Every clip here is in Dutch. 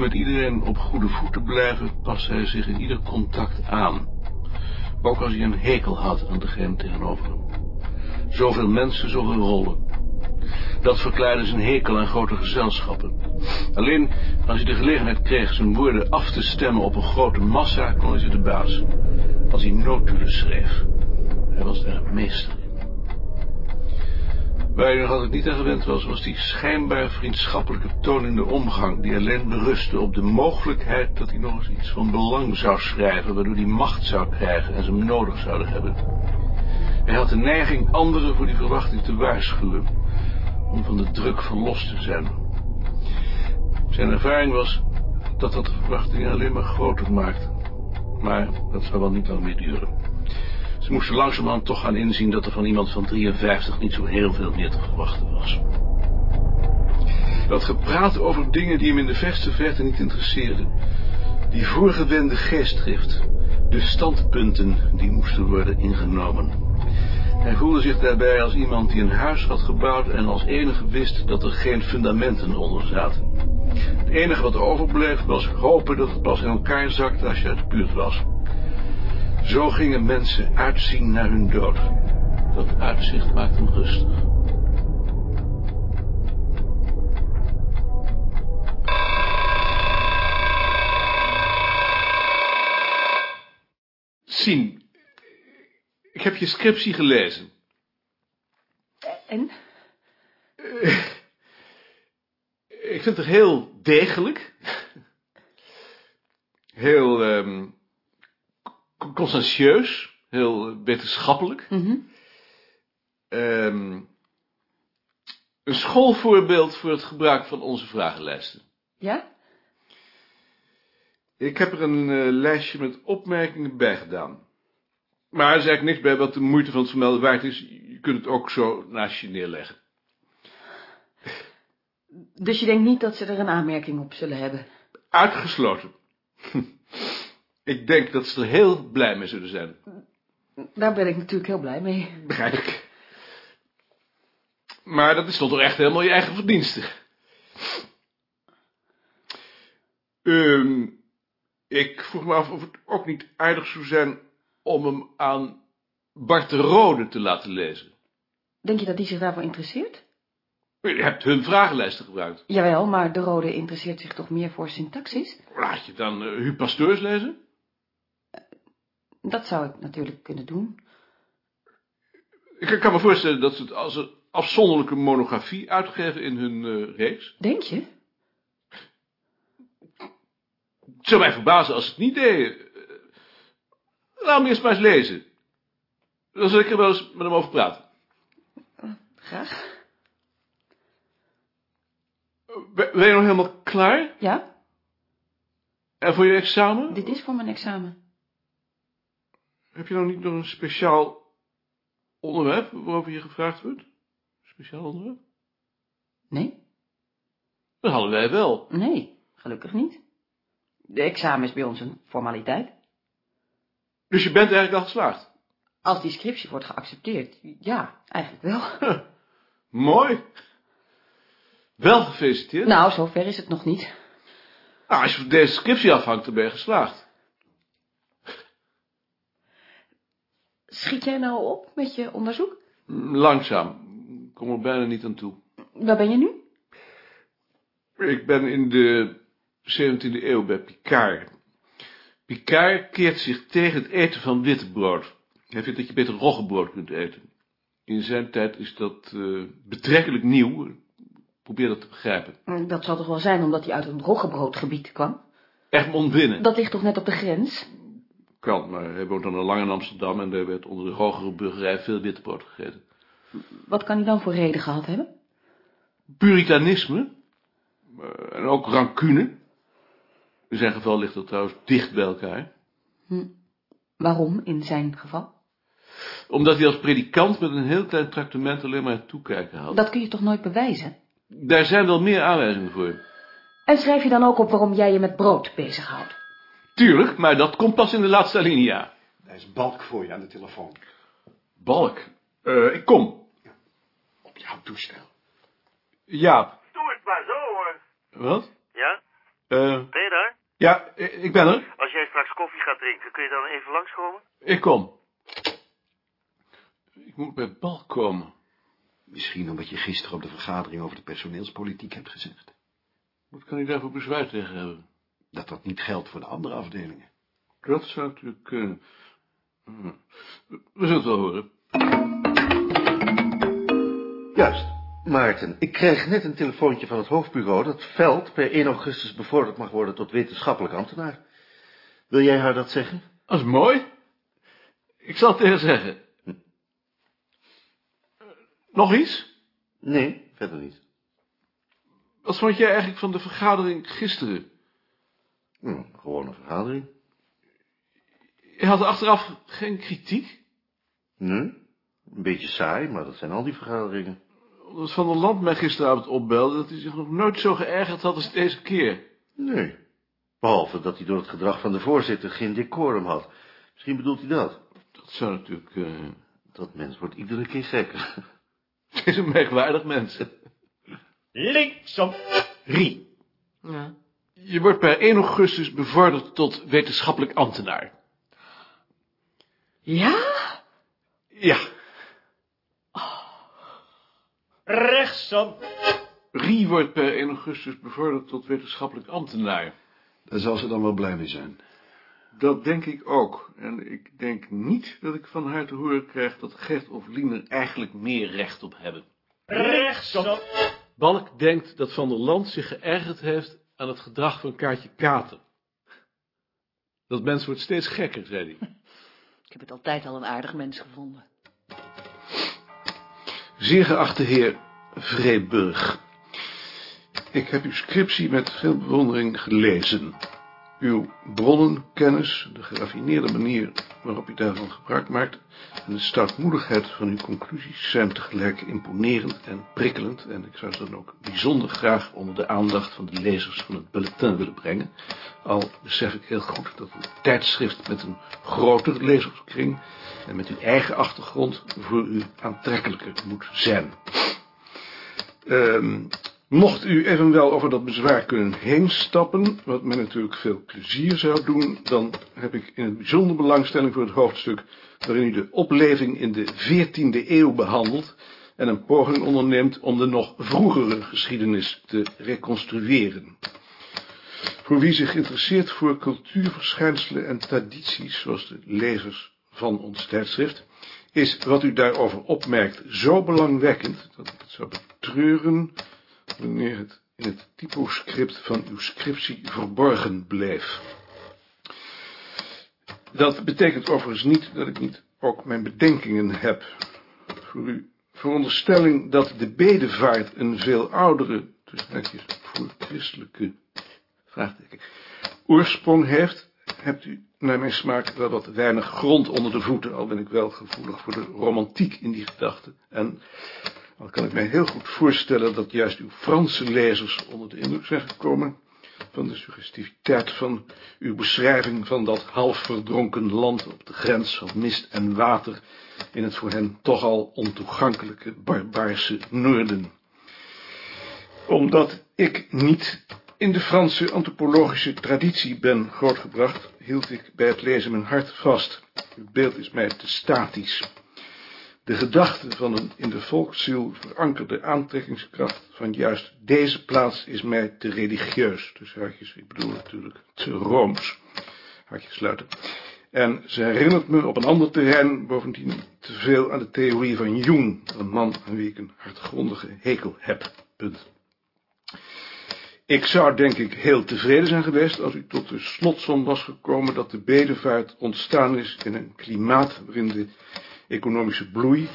met iedereen op goede voet te blijven, paste hij zich in ieder contact aan. Ook als hij een hekel had aan degene tegenover hem. Zoveel mensen, zoveel rollen. Dat verklaarde zijn hekel aan grote gezelschappen. Alleen als hij de gelegenheid kreeg zijn woorden af te stemmen op een grote massa, kon hij ze de baas. Als hij notulen schreef. Hij was daar meester in. Waar hij nog altijd niet aan gewend was, was die schijnbaar vriendschappelijke toon in de omgang, die alleen berustte op de mogelijkheid dat hij nog eens iets van belang zou schrijven, waardoor hij macht zou krijgen en ze hem nodig zouden hebben. Hij had de neiging anderen voor die verwachting te waarschuwen, om van de druk verlost te zijn. Zijn ervaring was dat dat de verwachtingen alleen maar groter maakte. Maar dat zou wel niet lang meer duren. Ze moesten langzamerhand toch gaan inzien dat er van iemand van 53 niet zo heel veel meer te verwachten was. Dat gepraat over dingen die hem in de verste verte niet interesseerden. Die voorgewende geestdrift. De standpunten die moesten worden ingenomen. Hij voelde zich daarbij als iemand die een huis had gebouwd en als enige wist dat er geen fundamenten onder zaten. Het enige wat overbleef was hopen dat het pas in elkaar zakte als je uit de buurt was. Zo gingen mensen uitzien naar hun dood. Dat uitzicht maakt hem rustig. Sien, ik heb je scriptie gelezen. En? Ik vind het heel degelijk. Heel ehm conscientieus. Heel wetenschappelijk. Mhm. Ehm, een schoolvoorbeeld voor het gebruik van onze vragenlijsten. Ja? Ik heb er een eh, lijstje met opmerkingen bij gedaan. Maar er is eigenlijk niks bij wat de moeite van het vermelden waard is. Je kunt het ook zo naast je neerleggen. Dus je denkt niet dat ze er een aanmerking op zullen hebben? Uitgesloten. Ik denk dat ze er heel blij mee zullen zijn. Daar ben ik natuurlijk heel blij mee. Begrijp ik. Maar dat is toch toch echt helemaal je eigen verdienste. Ehm, ik vroeg me af of het ook niet aardig zou zijn om hem aan Bart de Rode te laten lezen. Denk je dat die zich daarvoor interesseert? Je hebt hun vragenlijsten gebruikt. Jawel, maar de rode interesseert zich toch meer voor syntaxis? Laat je dan uh, Huub Pasteurs lezen? Dat zou ik natuurlijk kunnen doen. Ik kan me voorstellen dat ze het als een afzonderlijke monografie uitgeven in hun uh, reeks. Denk je? Het zou mij verbazen als ze het niet deden. Uh, laat me eerst maar eens lezen. Dan zal ik er wel eens met hem over praten. Graag. Ben je nog helemaal klaar? Ja? En voor je examen? Dit is voor mijn examen. Heb je nou niet nog een speciaal onderwerp waarover je gevraagd wordt? Speciaal onderwerp? Nee? Dat hadden wij wel. Nee, gelukkig niet. De examen is bij ons een formaliteit. Dus je bent eigenlijk al geslaagd? Als die scriptie wordt geaccepteerd, ja, eigenlijk wel. Huh, mooi. Wel gefeliciteerd. Nou, zover is het nog niet. Nou, als je van deze scriptie afhangt, dan ben je geslaagd. Schiet jij nou op met je onderzoek? Langzaam. Ik kom er bijna niet aan toe. Waar ben je nu? Ik ben in de 17e eeuw bij Picard. Picard keert zich tegen het eten van witte brood. Hij vindt dat je beter roggebrood kunt eten. In zijn tijd is dat uh, betrekkelijk nieuw. Probeer dat te begrijpen. Dat zal toch wel zijn omdat hij uit een roggebroodgebied kwam? Egmond binnen. Dat ligt toch net op de grens? Kan, maar hij woont dan al lang in Amsterdam en daar werd onder de hogere burgerij veel wittebrood gegeten. Wat kan hij dan voor reden gehad hebben? Puritanisme. Uh, en ook rancune. In zijn geval ligt dat trouwens dicht bij elkaar. Hm. Waarom in zijn geval? Omdat hij als predikant met een heel klein tractement alleen maar het toekijken had. Dat kun je toch nooit bewijzen? Daar zijn wel meer aanwijzingen voor. En schrijf je dan ook op waarom jij je met brood bezighoudt? Tuurlijk, maar dat komt pas in de laatste alinea. Daar is Balk voor je aan de telefoon. Balk? Uh, ik kom. Op jouw toestel. Jaap. Doe het maar zo, hoor. Wat? Ja? Eh, Ben je daar? ja, ik ben er. Als jij straks koffie gaat drinken, kun je dan even langskomen? Ik kom. Ik moet bij Balk komen. Misschien omdat je gisteren op de vergadering over de personeelspolitiek hebt gezegd. Wat kan ik daarvoor bezwaar tegen hebben? Dat dat niet geldt voor de andere afdelingen. Dat zou natuurlijk kunnen. Hm. We zullen het wel horen. Juist. Maarten, ik kreeg net een telefoontje van het hoofdbureau dat Veld per 1 augustus bevorderd mag worden tot wetenschappelijk ambtenaar. Wil jij haar dat zeggen? Dat is mooi. Ik zal het tegen zeggen. Eh, Nog iets? Nee, verder niet. Wat vond jij eigenlijk van de vergadering gisteren? Hm, gewoon een vergadering. Je had achteraf geen kritiek? Nee, een beetje saai, maar dat zijn al die vergaderingen. Omdat Van der Land mij gisteravond opbelde... dat hij zich nog nooit zo geërgerd had als deze keer. Nee. Behalve dat hij door het gedrag van de voorzitter geen decorum had. Misschien bedoelt hij dat. Dat zou natuurlijk... eh, Dat mens wordt iedere keer gekker. Het is een merkwaardig mens. Linksom. Rie, Ja. Je wordt per 1 augustus bevorderd tot wetenschappelijk ambtenaar. Ja? Ja, Rechtsom. Rie wordt per 1 augustus bevorderd tot wetenschappelijk ambtenaar. Daar zal ze dan wel blij mee zijn. Dat denk ik ook. En ik denk niet dat ik van haar te horen krijg dat Gert of Lien er eigenlijk meer recht op hebben. Rechtsom. Balk denkt dat Van der Land zich geërgerd heeft aan het gedrag van Kaartje Katen. Dat mens wordt steeds gekker, zei hij. Ik heb het altijd al een aardig mens gevonden. Zeer geachte heer Vreeburg. Ik heb uw scriptie met veel bewondering gelezen. Uw bronnenkennis, de geraffineerde manier waarop u daarvan gebruik maakt... en de stoutmoedigheid van uw conclusies zijn tegelijk imponerend en prikkelend... en ik zou ze dan ook bijzonder graag onder de aandacht van de lezers van het bulletin willen brengen. Al besef ik heel goed dat een tijdschrift met een grotere lezerskring... en met uw eigen achtergrond voor u aantrekkelijker moet zijn. Ehm, mocht u evenwel over dat bezwaar kunnen heen stappen, wat mij natuurlijk veel plezier zou doen, dan heb ik in het bijzonder belangstelling voor het hoofdstuk waarin u de opleving in de 14e eeuw behandelt en een poging onderneemt om de nog vroegere geschiedenis te reconstrueren. Voor wie zich interesseert voor cultuurverschijnselen en tradities, zoals de lezers van ons tijdschrift, is wat u daarover opmerkt zo belangwekkend dat ik het zou betreuren wanneer het in het typoscript van uw scriptie verborgen bleef. Dat betekent overigens niet dat ik niet ook mijn bedenkingen heb. Voor uw veronderstelling dat de bedevaart een veel oudere, tussen haakjes, voor christelijke, vraagteken, oorsprong heeft, hebt u naar mijn smaak wel wat weinig grond onder de voeten, al ben ik wel gevoelig voor de romantiek in die gedachte. En al kan ik mij heel goed voorstellen dat juist uw Franse lezers onder de indruk zijn gekomen van de suggestiviteit van uw beschrijving van dat half verdronken land op de grens van mist en water in het voor hen toch al ontoegankelijke barbaarse noorden. Omdat ik niet in de Franse antropologische traditie ben grootgebracht, hield ik bij het lezen mijn hart vast. Uw beeld is mij te statisch. De gedachte van een in de volksziel verankerde aantrekkingskracht van juist deze plaats is mij te religieus. Dus haakjes, ik bedoel natuurlijk te rooms. Haakjes sluiten. En ze herinnert me op een ander terrein bovendien te veel aan de theorie van Jung, een man aan wie ik een hartgrondige hekel heb. Punt. Ik zou denk ik heel tevreden zijn geweest als u tot de slotsom was gekomen dat de bedevaart ontstaan is in een klimaat waarin de economische bloei,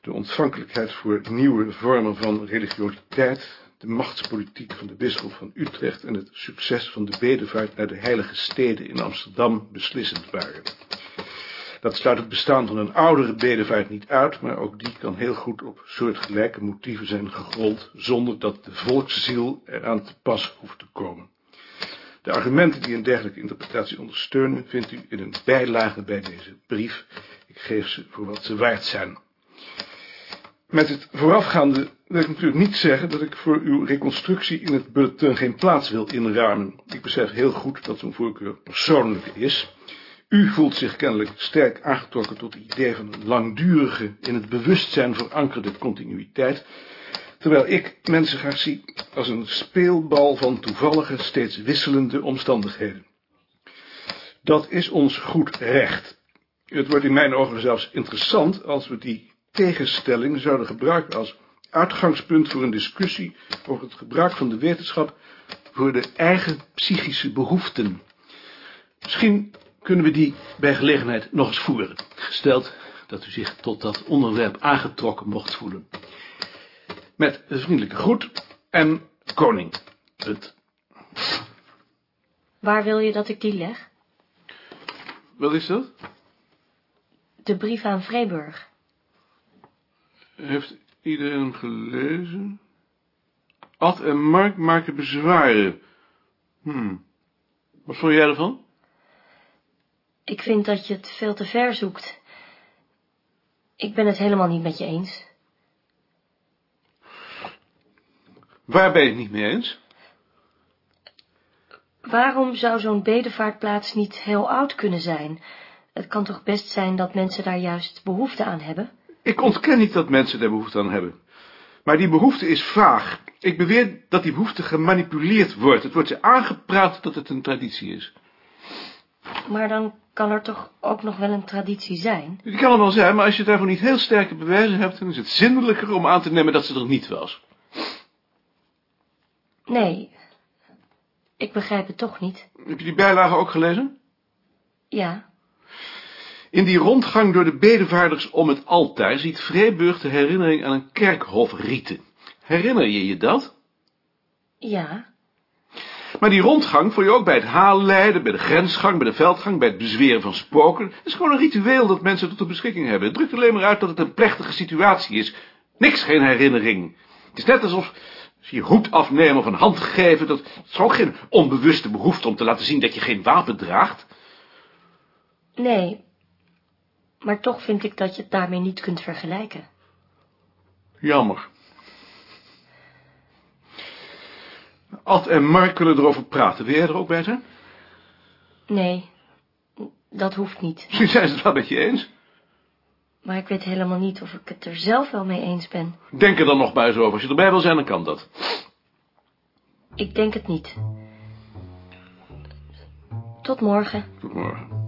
de ontvankelijkheid voor nieuwe vormen van religiositeit, de machtspolitiek van de bisschop van Utrecht en het succes van de bedevaart naar de heilige steden in Amsterdam beslissend waren. Dat sluit het bestaan van een oudere bedevaart niet uit, maar ook die kan heel goed op soortgelijke motieven zijn gegrond, zonder dat de volksziel eraan te pas hoeft te komen. De argumenten die een dergelijke interpretatie ondersteunen, vindt u in een bijlage bij deze brief. Ik geef ze voor wat ze waard zijn. Met het voorafgaande wil ik natuurlijk niet zeggen dat ik voor uw reconstructie in het bulletin geen plaats wil inruimen. Ik besef heel goed dat zo'n voorkeur persoonlijk is. U voelt zich kennelijk sterk aangetrokken tot het idee van een langdurige, in het bewustzijn verankerde continuïteit, terwijl ik mensen graag zie als een speelbal van toevallige, steeds wisselende omstandigheden. Dat is ons goed recht. Het wordt in mijn ogen zelfs interessant als we die tegenstelling zouden gebruiken als uitgangspunt voor een discussie over het gebruik van de wetenschap voor de eigen psychische behoeften. Misschien kunnen we die bij gelegenheid nog eens voeren, gesteld dat u zich tot dat onderwerp aangetrokken mocht voelen. Met een vriendelijke groet en koning. Het. Waar wil je dat ik die leg? Wat is dat? De brief aan Vreeburg. Heeft iedereen hem gelezen? Ad en Mark maken bezwaren. Hmm. Wat vond jij ervan? Ik vind dat je het veel te ver zoekt. Ik ben het helemaal niet met je eens. Waar ben je het niet mee eens? Waarom zou zo'n bedevaartplaats niet heel oud kunnen zijn? Het kan toch best zijn dat mensen daar juist behoefte aan hebben? Ik ontken niet dat mensen daar behoefte aan hebben. Maar die behoefte is vaag. Ik beweer dat die behoefte gemanipuleerd wordt. Het wordt ze aangepraat dat het een traditie is. Maar dan kan er toch ook nog wel een traditie zijn? Die kan er wel zijn, maar als je daarvoor niet heel sterke bewijzen hebt... dan is het zindelijker om aan te nemen dat ze er niet was. Nee, ik begrijp het toch niet. Heb je die bijlage ook gelezen? Ja, In die rondgang door de bedevaarders om het altaar... ziet Vreeburg de herinnering aan een kerkhofrieten. Herinner je je dat? ja, Maar die rondgang vond je ook bij het haalleiden, bij de grensgang, bij de veldgang, bij het bezweren van spoken. Het is gewoon een ritueel dat mensen tot de beschikking hebben. Het drukt alleen maar uit dat het een plechtige situatie is. Niks geen herinnering. Het is net alsof je hoed afnemen of een hand geven, dat is ook geen onbewuste behoefte om te laten zien dat je geen wapen draagt. nee. Maar toch vind ik dat je het daarmee niet kunt vergelijken. Jammer. Ad en Mark willen erover praten. Wil jij er ook bij zijn? Nee, dat hoeft niet. Zijn ze het wel met je eens. Maar ik weet helemaal niet of ik het er zelf wel mee eens ben. Denk er dan nog bij zo over. Als je erbij wil zijn, dan kan dat. Ik denk het niet. Tot morgen. Tot morgen.